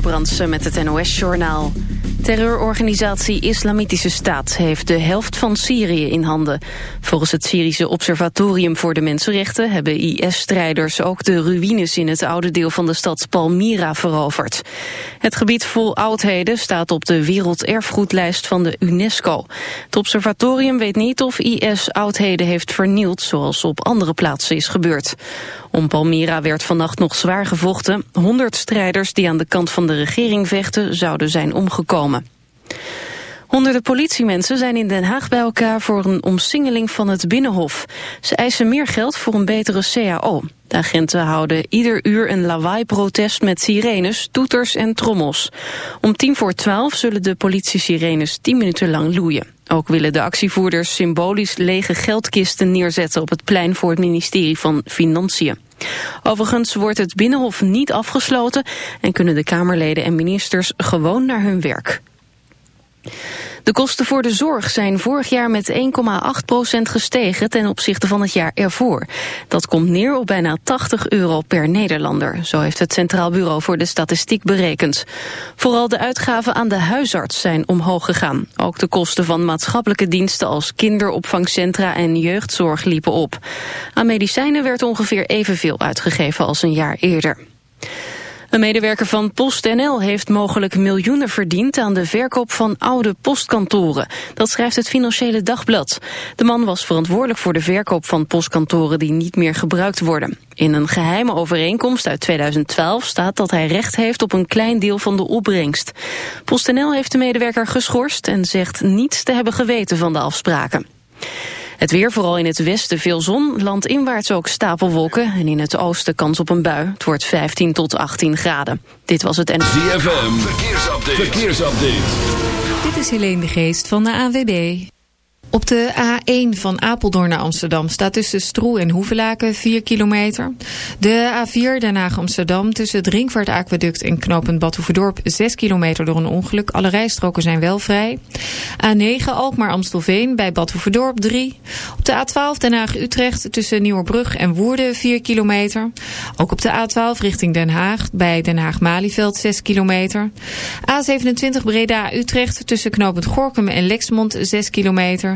Brandsen met het NOS-journaal. Terrororganisatie Islamitische Staat heeft de helft van Syrië in handen. Volgens het Syrische Observatorium voor de Mensenrechten... hebben IS-strijders ook de ruïnes in het oude deel van de stad Palmyra veroverd. Het gebied vol oudheden staat op de werelderfgoedlijst van de UNESCO. Het observatorium weet niet of IS oudheden heeft vernield... zoals op andere plaatsen is gebeurd. Om Palmyra werd vannacht nog zwaar gevochten. Honderd strijders die aan de kant van de regering vechten zouden zijn omgekomen. Honderden politiemensen zijn in Den Haag bij elkaar voor een omsingeling van het Binnenhof. Ze eisen meer geld voor een betere CAO. De agenten houden ieder uur een lawaai-protest met sirenes, toeters en trommels. Om tien voor twaalf zullen de politie-sirenes tien minuten lang loeien. Ook willen de actievoerders symbolisch lege geldkisten neerzetten op het plein voor het ministerie van Financiën. Overigens wordt het Binnenhof niet afgesloten en kunnen de Kamerleden en ministers gewoon naar hun werk. De kosten voor de zorg zijn vorig jaar met 1,8% gestegen ten opzichte van het jaar ervoor. Dat komt neer op bijna 80 euro per Nederlander. Zo heeft het Centraal Bureau voor de Statistiek berekend. Vooral de uitgaven aan de huisarts zijn omhoog gegaan. Ook de kosten van maatschappelijke diensten als kinderopvangcentra en jeugdzorg liepen op. Aan medicijnen werd ongeveer evenveel uitgegeven als een jaar eerder. Een medewerker van PostNL heeft mogelijk miljoenen verdiend aan de verkoop van oude postkantoren. Dat schrijft het Financiële Dagblad. De man was verantwoordelijk voor de verkoop van postkantoren die niet meer gebruikt worden. In een geheime overeenkomst uit 2012 staat dat hij recht heeft op een klein deel van de opbrengst. PostNL heeft de medewerker geschorst en zegt niets te hebben geweten van de afspraken. Het weer, vooral in het westen veel zon, landinwaarts ook stapelwolken... en in het oosten kans op een bui. Het wordt 15 tot 18 graden. Dit was het... En... ZFM, verkeersupdate. verkeersupdate. Dit is Helene de Geest van de AWB. Op de A1 van Apeldoorn naar Amsterdam staat tussen Stroe en Hoevelaken 4 kilometer. De A4 Den Haag-Amsterdam tussen het Ringvaartaqueduct en knooppunt Badhoevedorp 6 kilometer door een ongeluk. Alle rijstroken zijn wel vrij. A9 Alkmaar-Amstelveen bij Badhoevedorp 3. Op de A12 Den Haag-Utrecht tussen Nieuwerbrug en Woerden 4 kilometer. Ook op de A12 richting Den Haag bij Den Haag-Malieveld 6 kilometer. A27 Breda-Utrecht tussen knooppunt Gorkum en Lexmond 6 kilometer.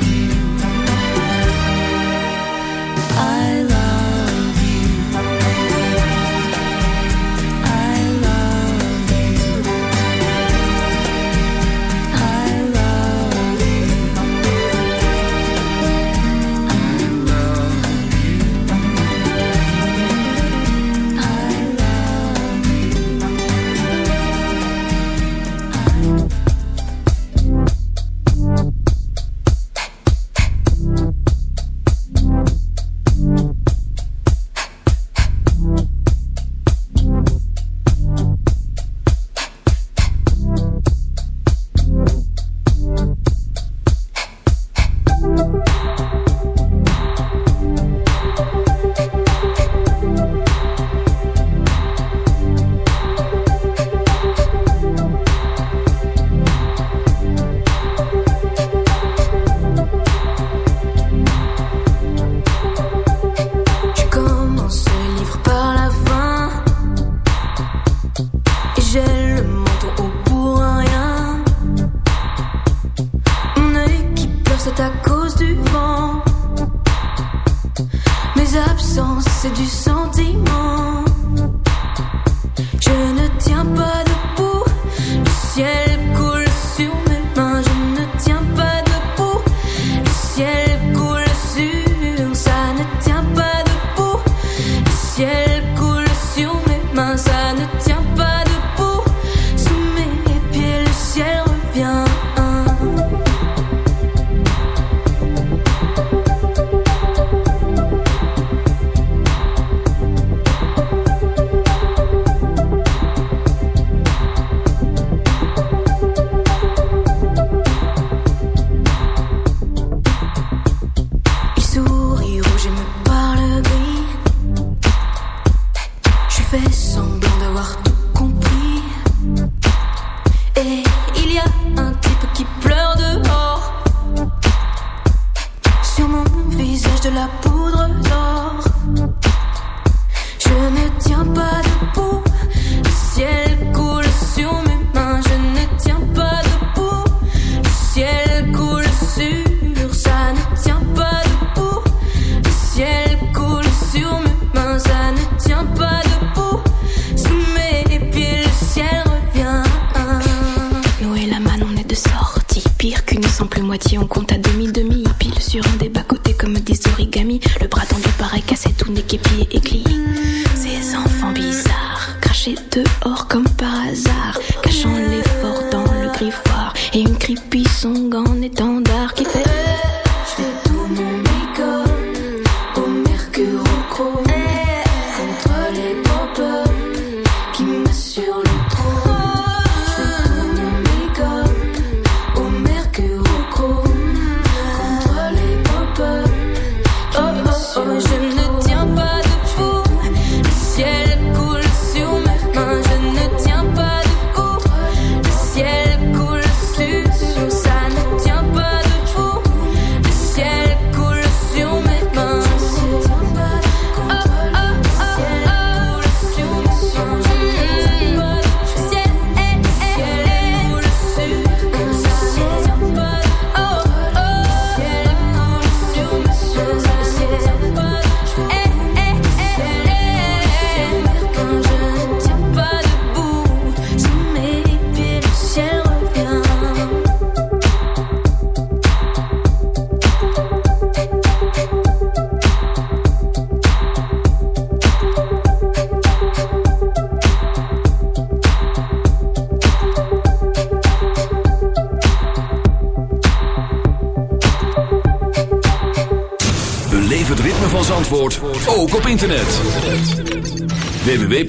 gone, they don't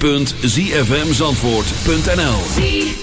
www.zfmzandvoort.nl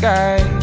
sky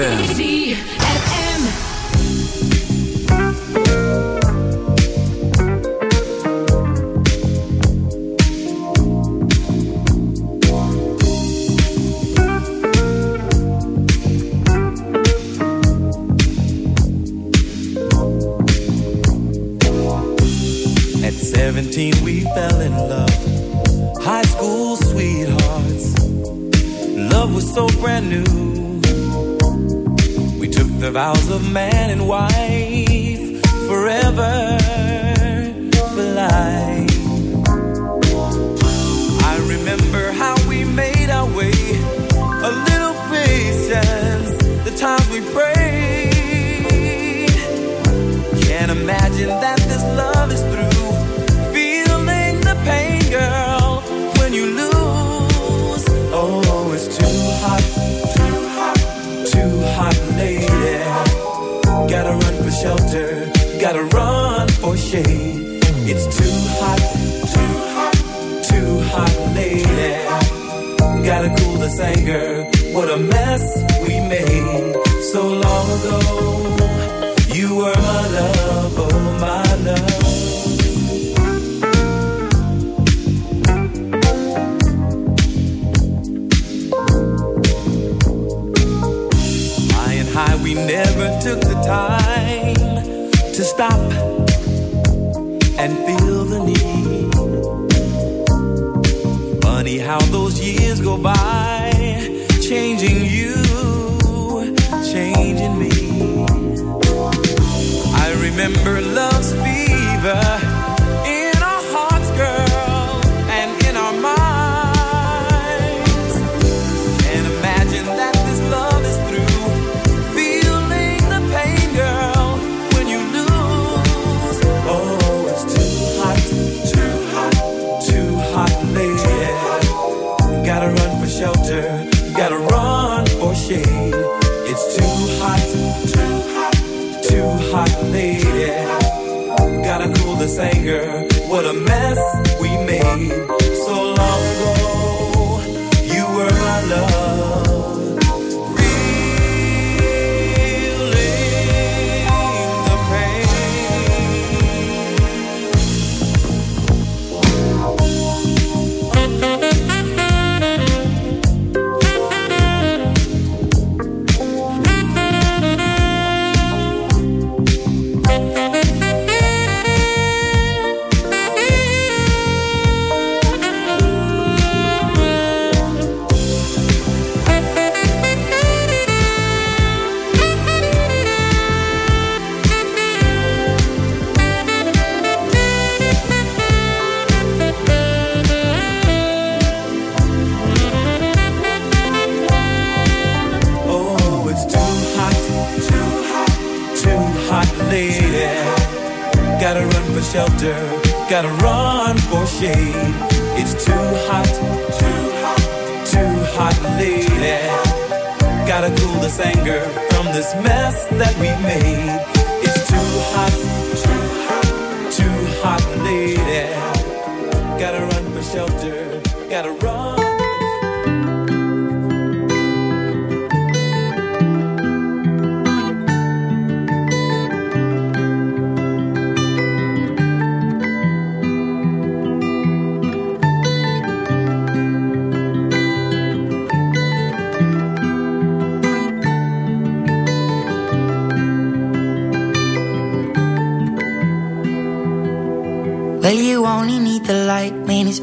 Easy.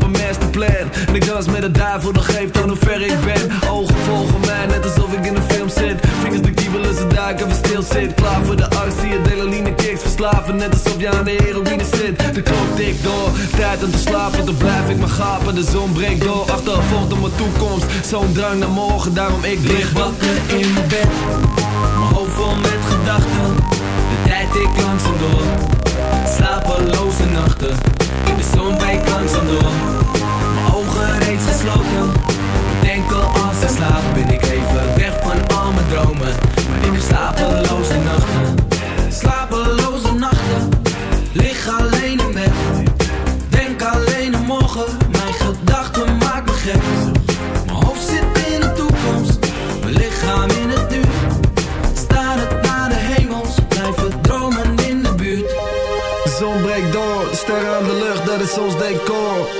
Op een masterplan. En ik dans met de duivel, dat geeft aan hoe ver ik ben. Ogen volgen mij, net alsof ik in een film zit. Vingers de kiebelen, ze duiken, we stil zit. Klaar voor de arts, zie je delaline kicks verslaven. Net alsof je aan de heroïne zit. De klok tikt door, tijd om te slapen. Dan blijf ik maar gapen, de zon breekt door. Achtervolgt op mijn toekomst, zo'n drang naar morgen. Daarom ik lig wakker in mijn bed. Mijn hoofd vol met gedachten, de tijd ik langzaam door. Slapeloze nachten, de zon breekt langzaam door. Mijn ogen reeds gesloten, bedenken als ik slaap. Ben ik even weg van al mijn dromen, maar ik heb slapeloze nachten.